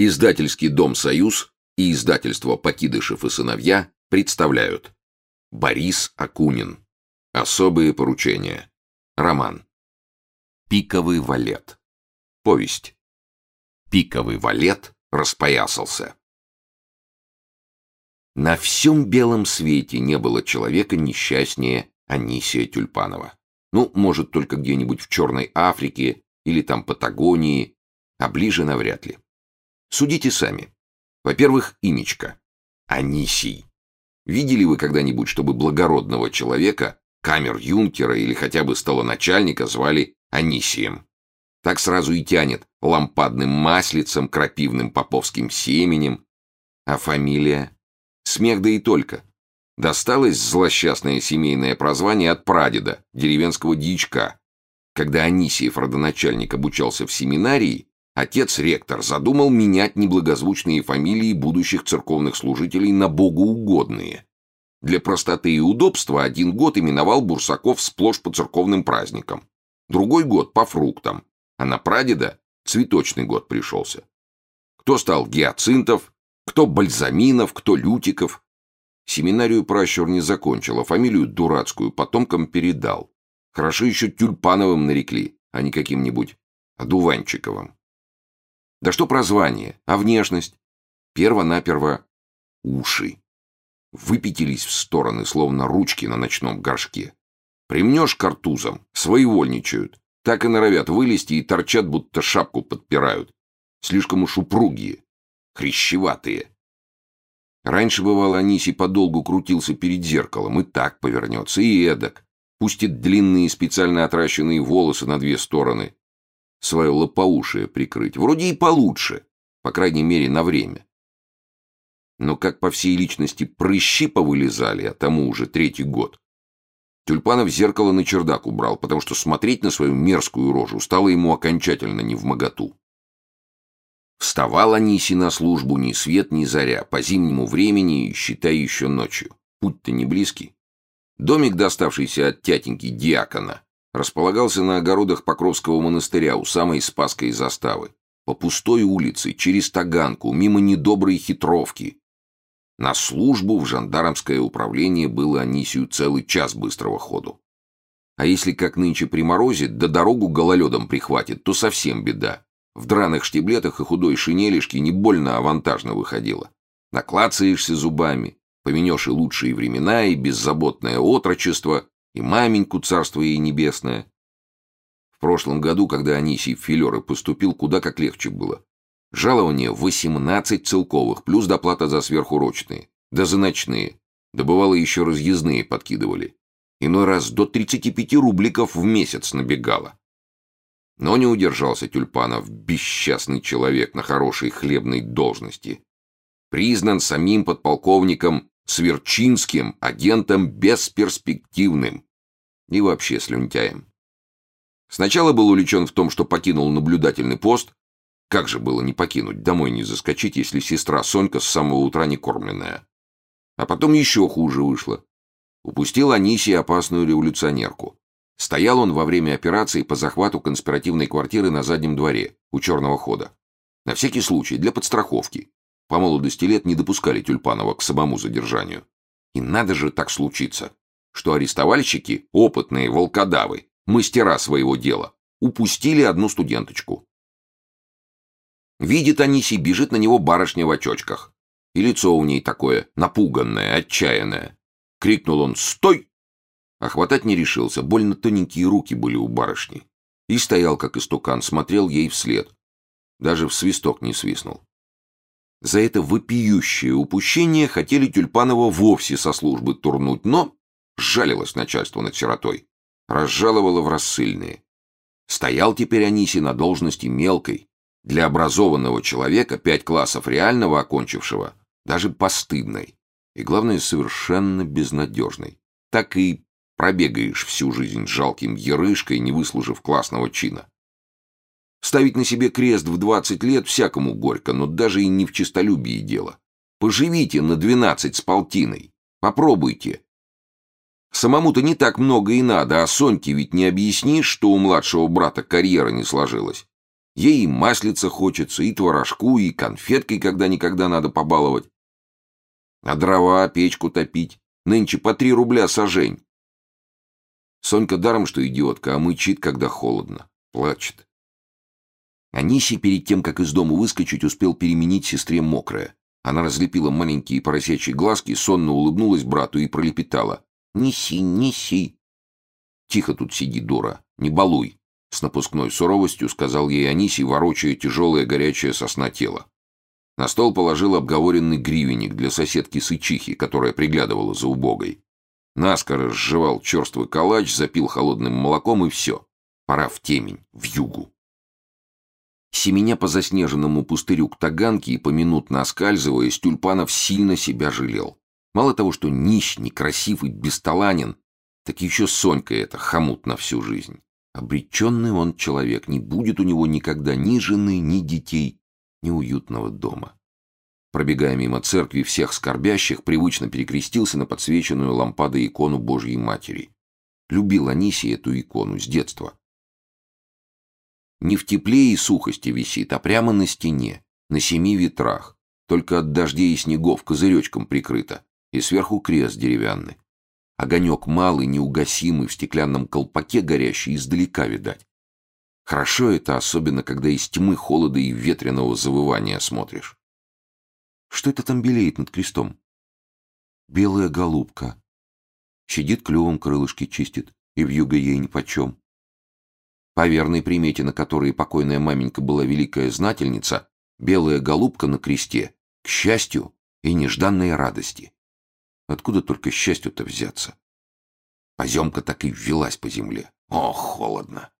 Издательский дом «Союз» и издательство «Покидышев и сыновья» представляют Борис Акунин. Особые поручения. Роман. Пиковый валет. Повесть. Пиковый валет распоясался. На всем белом свете не было человека несчастнее Анисия Тюльпанова. Ну, может, только где-нибудь в Черной Африке или там Патагонии, а ближе навряд ли. Судите сами. Во-первых, имечко. Анисий. Видели вы когда-нибудь, чтобы благородного человека, камер-юнкера или хотя бы столоначальника звали Анисием? Так сразу и тянет лампадным маслицем, крапивным поповским семенем. А фамилия? Смех да и только. Досталось злосчастное семейное прозвание от прадеда, деревенского дичка. Когда Анисиев родоначальник обучался в семинарии, отец-ректор задумал менять неблагозвучные фамилии будущих церковных служителей на богоугодные. Для простоты и удобства один год именовал Бурсаков сплошь по церковным праздникам, другой год по фруктам, а на прадеда цветочный год пришелся. Кто стал Гиацинтов, кто Бальзаминов, кто Лютиков, Семинарию пращур не закончил, а фамилию дурацкую потомкам передал. Хорошо еще Тюльпановым нарекли, а не каким-нибудь Одуванчиковым. Да что про звание, а внешность? Перво-наперво уши. Выпятились в стороны, словно ручки на ночном горшке. Примнешь картузом, своевольничают. Так и норовят вылезти и торчат, будто шапку подпирают. Слишком уж упругие, хрящеватые. Раньше, бывало, Анисий подолгу крутился перед зеркалом, и так повернется, и эдак. Пустит длинные специально отращенные волосы на две стороны. Свое лопоушие прикрыть. Вроде и получше, по крайней мере, на время. Но как по всей личности прыщи повылезали, а тому уже третий год. Тюльпанов зеркало на чердак убрал, потому что смотреть на свою мерзкую рожу стало ему окончательно не в моготу. Вставал Аниси на службу ни свет, ни заря, по зимнему времени, считай, еще ночью. Путь-то не близкий. Домик, доставшийся от тятеньки Диакона, располагался на огородах Покровского монастыря у самой Спасской заставы, по пустой улице, через Таганку, мимо недоброй хитровки. На службу в жандармское управление было Анисию целый час быстрого ходу. А если как нынче приморозит, да дорогу гололедом прихватит, то совсем беда. В драных штиблетах и худой шинелишке не больно авантажно выходило. Наклацаешься зубами, поменешь и лучшие времена, и беззаботное отрочество, и маменьку царство ей небесное. В прошлом году, когда Анисий в филеры поступил, куда как легче было. Жалование 18 целковых, плюс доплата за сверхурочные, да за ночные. Да бывало еще разъездные подкидывали. Иной раз до 35 рубликов в месяц набегало. Но не удержался Тюльпанов, бесчастный человек на хорошей хлебной должности. Признан самим подполковником Сверчинским агентом бесперспективным и вообще слюнтяем. Сначала был увлечен в том, что покинул наблюдательный пост. Как же было не покинуть, домой не заскочить, если сестра Сонька с самого утра не кормленная. А потом еще хуже вышло. Упустил Анисия опасную революционерку. Стоял он во время операции по захвату конспиративной квартиры на заднем дворе, у черного хода. На всякий случай, для подстраховки. По молодости лет не допускали Тюльпанова к самому задержанию. И надо же так случиться, что арестовальщики, опытные волкодавы, мастера своего дела, упустили одну студенточку. Видит Аниси, бежит на него барышня в очочках. И лицо у ней такое, напуганное, отчаянное. Крикнул он «Стой!» А хватать не решился, больно тоненькие руки были у барышни. И стоял, как истукан, смотрел ей вслед. Даже в свисток не свистнул. За это вопиющее упущение хотели Тюльпанова вовсе со службы турнуть, но жалилось начальство над сиротой. Разжаловало в рассыльные. Стоял теперь Аниси на должности мелкой. Для образованного человека пять классов реального окончившего, даже постыдной. И, главное, совершенно безнадежной. Так и Пробегаешь всю жизнь жалким ерышкой, не выслужив классного чина. Ставить на себе крест в 20 лет всякому горько, но даже и не в честолюбии дело. Поживите на 12 с полтиной. Попробуйте. Самому-то не так много и надо, а Соньке ведь не объяснишь, что у младшего брата карьера не сложилась. Ей и маслица хочется, и творожку, и конфеткой когда-никогда надо побаловать. А дрова, печку топить. Нынче по три рубля сажень. Сонька даром, что идиотка, а мычит, когда холодно. Плачет. Аниси перед тем, как из дома выскочить, успел переменить сестре мокрое. Она разлепила маленькие поросячьи глазки, сонно улыбнулась брату и пролепетала. «Неси, неси!» «Тихо тут сиди, дура, не балуй!» С напускной суровостью сказал ей Аниси, ворочая тяжелое горячее сосна тело. На стол положил обговоренный гривенник для соседки Сычихи, которая приглядывала за убогой. Наскоро сживал черствый калач, запил холодным молоком и все. Пора в темень, в югу. Семеня по заснеженному пустырю к таганке и поминутно оскальзываясь, Тюльпанов сильно себя жалел. Мало того, что нищ, некрасив и бесталанен, так еще Сонька это хомут на всю жизнь. Обреченный он человек, не будет у него никогда ни жены, ни детей, ни уютного дома. Пробегая мимо церкви всех скорбящих, привычно перекрестился на подсвеченную лампадой икону Божьей Матери. Любил Анисий эту икону с детства. Не в тепле и сухости висит, а прямо на стене, на семи ветрах. Только от дождей и снегов козыречком прикрыто, и сверху крест деревянный. Огонек малый, неугасимый, в стеклянном колпаке горящий, издалека видать. Хорошо это, особенно когда из тьмы, холода и ветреного завывания смотришь. Что это там белеет над крестом? Белая голубка. Сидит клювом крылышки чистит, и вьюга ей нипочем. По верной примете, на которой покойная маменька была великая знательница, белая голубка на кресте, к счастью и нежданной радости. Откуда только счастью-то взяться? Поземка так и ввелась по земле. О, холодно!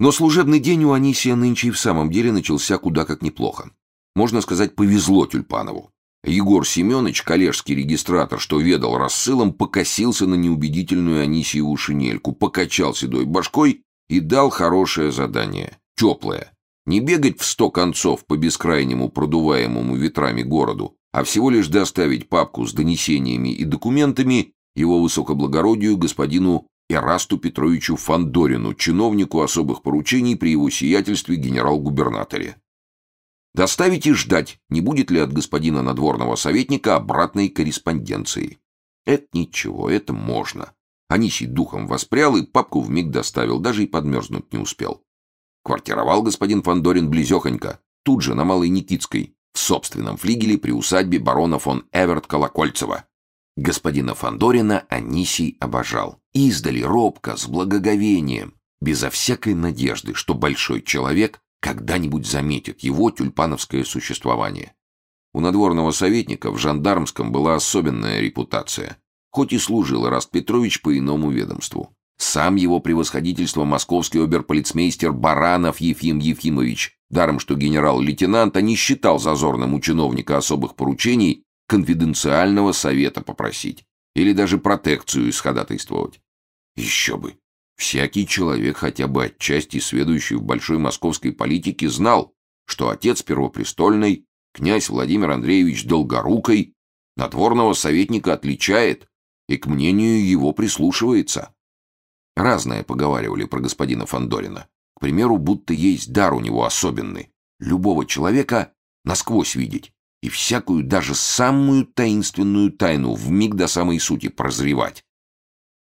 Но служебный день у Анисия нынче и в самом деле начался куда как неплохо. Можно сказать, повезло Тюльпанову. Егор Семенович, коллежский регистратор, что ведал рассылом, покосился на неубедительную Анисиеву шинельку, покачал седой башкой и дал хорошее задание. Теплое. Не бегать в сто концов по бескрайнему продуваемому ветрами городу, а всего лишь доставить папку с донесениями и документами его высокоблагородию господину Эрасту Петровичу Фандорину, чиновнику особых поручений при его сиятельстве генерал-губернаторе. Доставить и ждать, не будет ли от господина надворного советника обратной корреспонденции. Это ничего, это можно. Анисий духом воспрял и папку вмиг доставил, даже и подмерзнуть не успел. Квартировал господин Фандорин близехонько, тут же на Малой Никитской, в собственном флигеле при усадьбе барона фон Эверт Колокольцева. Господина Фандорина Анисий обожал. Издали робко, с благоговением, безо всякой надежды, что большой человек когда-нибудь заметит его тюльпановское существование. У надворного советника в жандармском была особенная репутация, хоть и служил Раст Петрович по иному ведомству. Сам его превосходительство московский оберполицмейстер Баранов Ефим Ефимович, даром что генерал-лейтенант, а не считал зазорным у чиновника особых поручений конфиденциального совета попросить или даже протекцию исходатайствовать. Еще бы. Всякий человек, хотя бы отчасти сведущий в большой московской политике, знал, что отец первопрестольный, князь Владимир Андреевич Долгорукой, надворного советника отличает и к мнению его прислушивается. Разное поговаривали про господина Фандорина. К примеру, будто есть дар у него особенный. Любого человека насквозь видеть и всякую, даже самую таинственную тайну в миг до самой сути прозревать.